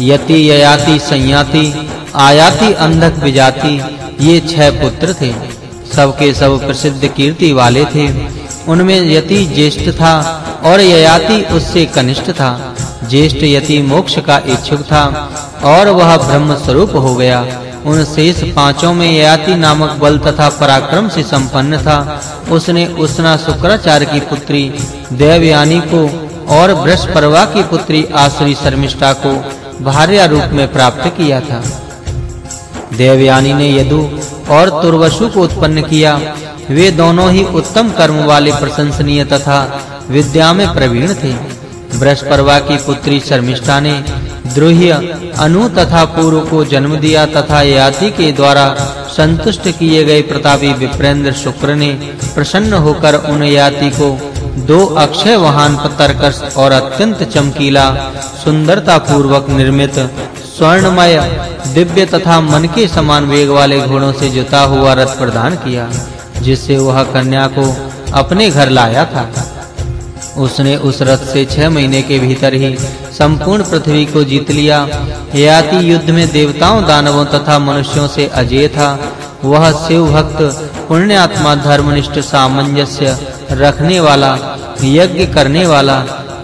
यति ययाति संयाति, आयाति अंधक विजाति, ये छह पुत्र थे। सबके सब प्रसिद्ध कीर्ति वाले थे। उनमें यति ज्येष्ठ था और ययाति उससे कनिष्ठ था। ज्येष्ठ यति मोक्ष का इच्छुक था और वह ब्रह्म स्वरूप हो गया। उन शेष पाँचों में ययाति नामक बल तथा पराक्रम से संपन्न था। उसने उसना शुक्राचार्य की पुत्री, देवयानी को और बृहस्परवा की पुत्री आसुरी शर्मिष्ठा को भार्या रूप में प्राप्त किया था। देवयानी ने यदु और तुर्वसु को उत्पन्न किया। वे दोनों ही उत्तम कर्म वाले प्रशंसनीय तथा विद्या में प्रवीण थे। बृहस्परवा की पुत्री शर्मिष्ठा ने द्रोह्य अनु तथा पूर्व को जन्म दिया तथा याति के द्वारा संतुष्ट किए गए प्रतापी विप्रेंद्र शुक्र ने प्रसन्न होकर उन याति को दो अक्षय वाहन पतरकस और अत्यंत चमकीला सुंदरता पूर्वक निर्मित, स्वर्णमय, दिव्य तथा मन के समान वेग वाले घोड़ों से जुता हुआ रथ प्रदान किया, जिससे वह कन्या को अपने घर लाया था। उसने उस रथ से छह महीने के भीतर ही संपूर्ण पृथ्वी को जीत लिया। याति युद्ध में देवताओं, दानवों तथा मनुष्यों से अजय था। वह शिव भक्त पुण्यात्मा धर्मनिष्ठ, सामंजस्य रखने वाला, यज्ञ करने वाला,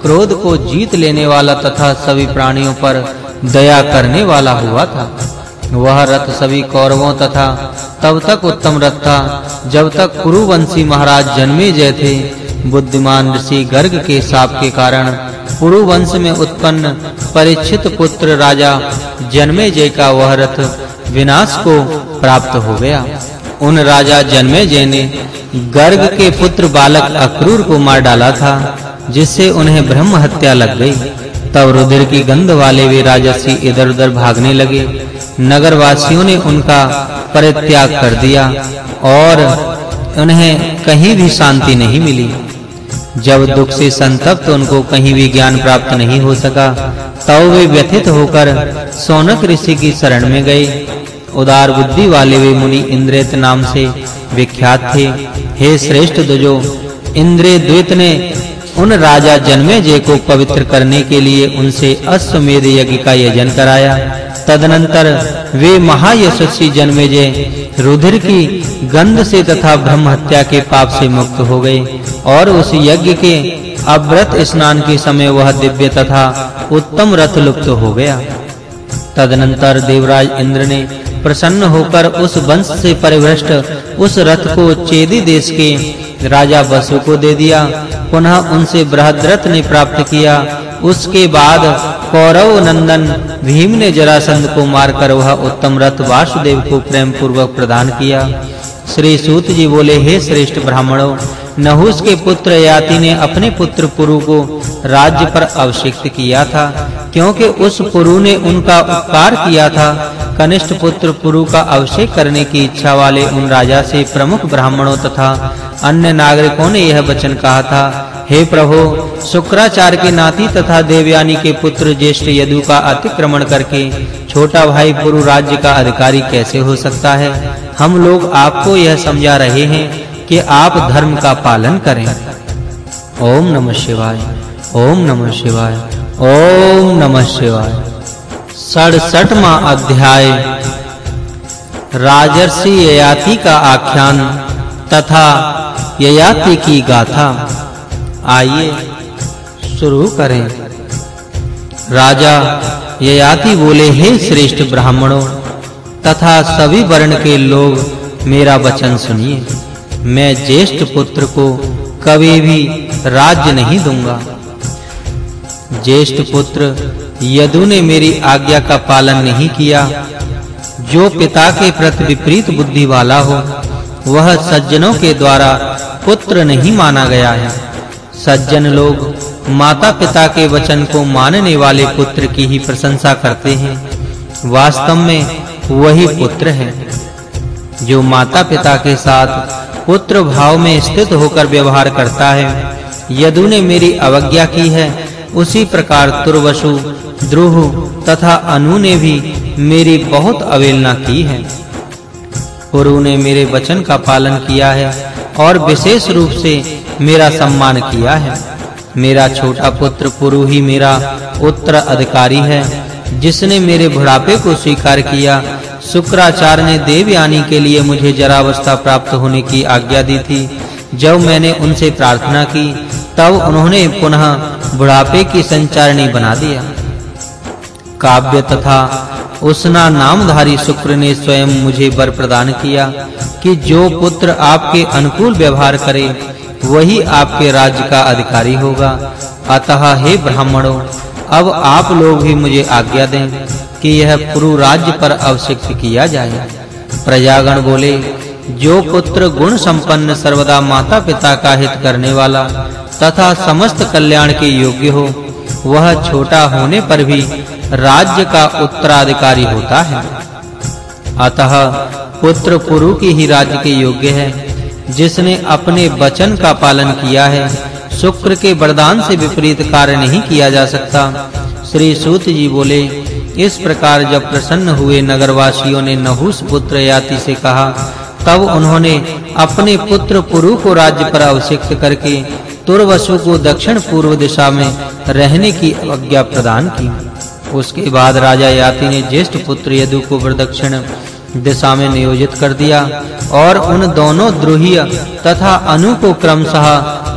क्रोध को जीत लेने वाला तथा सभी प्राणियों पर दया करने वाला हुआ था। वह रथ सभी कौरवों तथा तब तक उत्तम रथ था, जब तक कुरुवंशी महाराज जन्मे जय थे। बुद्धिमान ऋषि गर्ग के शाप के कारण पुरु वंश में उत्पन्न परिचित पुत्र राजा जन्मे जय का वह रथ विनाश को प्राप्त हो गया। उन राजा जन्मे जय ने गर्ग के पुत्र बालक अक्रूर को मार डाला था, जिससे उन्हें ब्रह्म हत्या लग गई। तब रुधिर की गंध वाले वे राजसी इधर-उधर भागने लगे। नगर वासियों ने उनका परित्याग कर दिया और उन्हें कहीं भी शांति नहीं मिली। जब दुख से संतप्त उनको कहीं भी ज्ञान प्राप्त नहीं हो सका, तब वे व्यथित होकर सोनक ऋषि की शरण में गए। उदार बुद्धि वाले वे मुनि इंद्रेत नाम से विख्यात थे। हे श्रेष्ठ दुजो इंद्रे द्वित ने उन राजा जन्मेजय को पवित्र करने के लिए उनसे अश्वमेध यज्ञ का यजन कराया। तदनंतर वे महायशस्वी जन्मेजय रुधिर की गंध से तथा ब्रह्म हत्या के पाप से मुक्त हो गए और उस यज्ञ के अव्रत स्नान के समय वह दिव्य तथा उत्तम रथ लुप्त हो गया। तदनंतर देवराज इंद्र ने प्रसन्न होकर उस वंश से परिभ्रष्ट उस रथ को चेदी देश के राजा वसु को दे दिया। पुनः उनसे बृहद्रथ ने प्राप्त किया। उसके बाद कौरव नंदन भीम ने जरासंध को मारकर वह उत्तम रथ वासुदेव को प्रेम पूर्वक प्रदान किया। श्री सूत जी बोले, हे श्रेष्ठ ब्राह्मणों, नहुस के पुत्र याति ने अपने पुत्र पुरु को राज्य पर अभिषिक्त किया था, क्योंकि उस पुरु ने उनका उपकार किया था। कनिष्ठ पुत्र पुरु का अभिषेक करने की इच्छा वाले उन राजा से प्रमुख ब्राह्मणों तथा अन्य नागरिकों ने यह वचन कहा था, हे प्रभु, शुक्राचार्य के नाती तथा देवयानी के पुत्र ज्येष्ठ यदु का अतिक्रमण करके छोटा भाई पुरु राज्य का अधिकारी कैसे हो सकता है? हम लोग आपको यह समझा रहे हैं कि आप धर्म का पालन करें। ओम नमः शिवाय, ओम नमः शिवाय, ओम नमः शिवाय। 67वां अध्याय। राजर्षि ययाति का आख्यान तथा ययाति की गाथा। आइए शुरू करें। राजा ययाति बोले, हे श्रेष्ठ ब्राह्मणों, तथा सभी वर्ण के लोग मेरा वचन सुनिए। मैं ज्येष्ठ पुत्र को कभी भी राज्य नहीं दूँगा। ज्येष्ठ पुत्र यदु ने मेरी आज्ञा का पालन नहीं किया, जो पिता के प्रति विपरीत बुद्धि वाला हो, वह सज्जनों के द्वारा पुत्र नहीं माना गया है। सज्जन लोग माता-पिता के वचन को मानने वाले पुत्र की ही प्रशंसा करते हैं। वास्तव में वही पुत्र है, जो माता-पिता के साथ पुत्र भाव में स्थित होकर व्यवहार करता है। यदु ने मेरी अवज्ञा की है उसी प्रकार तुर्वसु, द्रुह तथा अनु ने भी मेरी बहुत अवहेलना की है। पुरु ने मेरे वचन का पालन किया है और विशेष रूप से मेरा सम्मान किया है। मेरा छोटा पुत्र पुरु ही मेरा उत्तर अधिकारी है, जिसने मेरे बुढ़ापे को स्वीकार किया। शुक्राचार्य ने देवयानी के लिए मुझे जरावस्था प्राप्त होने की आज्ञा दी थी। जब मैंने उनसे प्रार्थना की तब उन्होंने पुनः बुढ़ापे की संचारणी बना दिया। काव्य तथा उसना नामधारी शुक्र ने स्वयं मुझे वर प्रदान किया कि जो पुत्र आपके अनुकूल व्यवहार करे, वही आपके राज्य का अधिकारी होगा। अतः हे ब्राह्मणों, अब आप लोग भी मुझे आज्ञा दें कि यह पुरु राज्य पर अभिषिक्त किया जाए। प्रजागण बोले, जो पुत्र गुण संपन्न सर्वदा माता-पिता का हित करने वाला तथा समस्त कल्याण के योग्य हो, वह छोटा होने पर भी राज्य का उत्तराधिकारी होता है। अतः पुत्र पुरु की ही राज्य के योग्य है। जिसने अपने वचन का पालन किया है, शुक्र के वरदान से विपरीत कार्य नहीं किया जा सकता। श्री सूत जी बोले, इस प्रकार जब प्रसन्न हुए नगरवासियों ने नहुस पुत्र याति से कहा, तब उन्होंने अपने पुत्र पुरु को राज्य पर अभिषिक्त करके तुर्वसु को दक्षिण पूर्व दिशा में रहने की आज्ञा प्रदान की। उसके बाद राजा याति ने ज्येष्ठ पुत्र यदु को प्रदक्षिण दिशा में नियोजित कर दिया और उन दोनों द्रोहीय तथा अनु को क्रमशः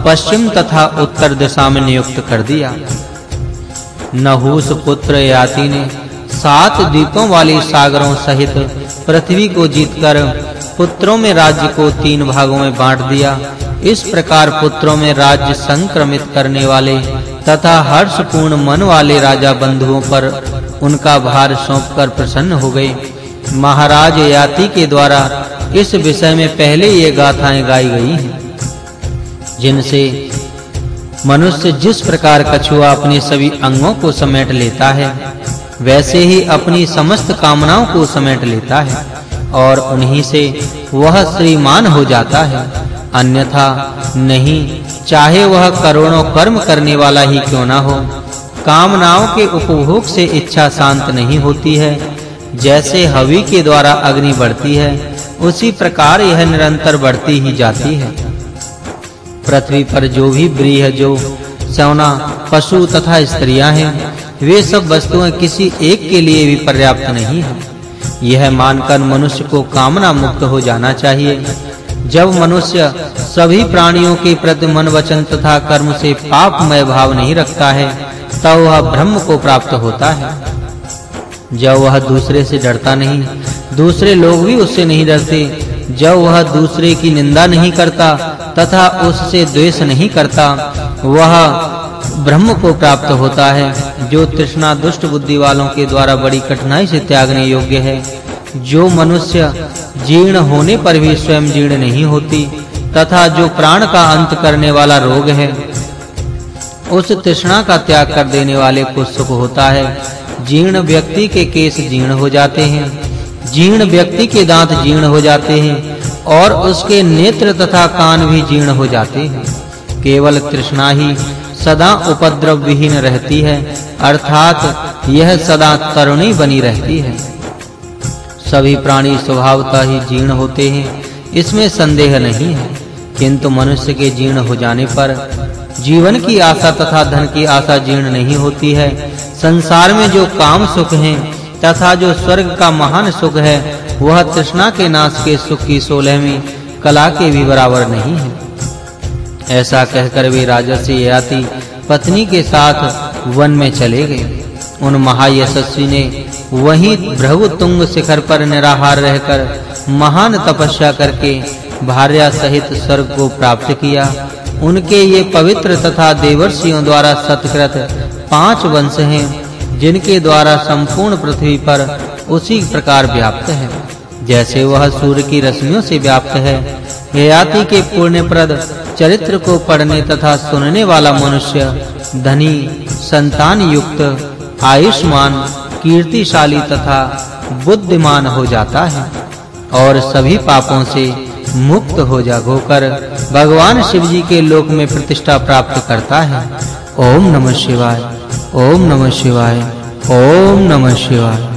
पश्चिम तथा उत्तर दिशा में नियुक्त कर दिया। नहुस पुत्र याति ने सात द्वीपों वाले सागरों सहित पृथ्वी को जीतकर पुत्रों में राज्य को तीन भागों में बांट दिया इस प्रकार पुत्रों में राज्य संक्रमित करने वाले तथा हर्षपूर्ण मन वाले राजा बंधुओं पर उनका भार सौंपकर प्रसन्न हो गए। महाराज याति के द्वारा इस विषय में पहले ये गाथाएँ गाई गई हैं, जिनसे मनुष्य जिस प्रकार कछुआ अपने सभी अंगों को समेट लेता है, वैसे ही अपनी समस्त कामनाओं को समेट लेता है और उन्हीं से वह श्रीमान हो जाता है। अन्यथा नहीं, चाहे वह करोड़ों कर्म करने वाला ही क्यों ना हो। कामनाओं के उपभोग से इच्छा शांत नहीं होती है। जैसे हवि के द्वारा अग्नि बढ़ती है, उसी प्रकार यह निरंतर बढ़ती ही जाती है। पृथ्वी पर जो भी ब्रीह, जो सौना, पशु तथा स्त्रियाँ हैं, वे सब वस्तुएँ किसी एक के लिए भी पर्याप्त नहीं है। यह मानकर मनुष्य को कामना मुक्त हो जाना चाहिए। जब मनुष्य सभी प्राणियों के प्रति मन वचन तथा कर्म से पापमय भाव नहीं रखता है, तब वह ब्रह्म को प्राप्त होता है। जब वह दूसरे से डरता नहीं, दूसरे लोग भी उससे नहीं डरते। जब वह दूसरे की निंदा नहीं करता तथा उससे द्वेष नहीं करता, वह ब्रह्म को प्राप्त होता है, जो तृष्णा दुष्ट बुद्धि वालों के द्वारा बड़ी कठिनाई से त्यागने योग्य है। जो मनुष्य जीर्ण होने पर भी स्वयं जीर्ण नहीं होती, तथा जो प्राण का अंत करने वाला रोग है, उस तृष्णा का त्याग कर देने वाले को सुख होता है। जीर्ण व्यक्ति के केश जीर्ण हो जाते हैं। जीर्ण व्यक्ति के दांत जीर्ण हो जाते हैं, और उसके नेत्र तथा कान भी जीर्ण हो जाते हैं। केवल तृष्णा ही सदा उपद्रव विहीन रहती है, अर्थात यह सदा तरुणी बनी रहती है। सभी प्राणी स्वभावतः ही जीर्ण होते हैं। इसमें संदेह नहीं है, किंतु मनुष्य के जीर्ण हो जाने पर जीवन की आशा तथा धन की आशा जीर्ण नहीं होती है। संसार में जो काम सुख हैं तथा जो स्वर्ग का महान सुख है, वह तृष्णा के नाश के सुख की सोलहवीं कला के भी बराबर नहीं है। ऐसा कहकर वे राजर्षि याति पत्नी के साथ वन में चले गए। उन महायशस्वी ने वहीं भृगुतुंग शिखर पर निराहार रहकर महान तपस्या करके भार्या सहित स्वर्ग को प्राप्त किया। उनके ये पवित्र तथा देवर्षियों द्वारा सत्कृत पाँच वंश हैं, जिनके द्वारा संपूर्ण पृथ्वी पर उसी प्रकार व्याप्त है। जैसे वह सूर्य की रश्मियों से व्याप्त है, ययाति के पुण्यप्रद चरित्र को पढ़ने तथा सुनने वाला मनुष्य, धनी, संतान युक्त, आयुष्मान कीर्तिशाली तथा बुद्धिमान हो जाता है और सभी पापों से मुक्त हो जा होकर भगवान शिव जी के लोक में प्रतिष्ठा प्राप्त करता है। ओम नमः शिवाय, ओम नमः शिवाय, ओम नमः शिवाय।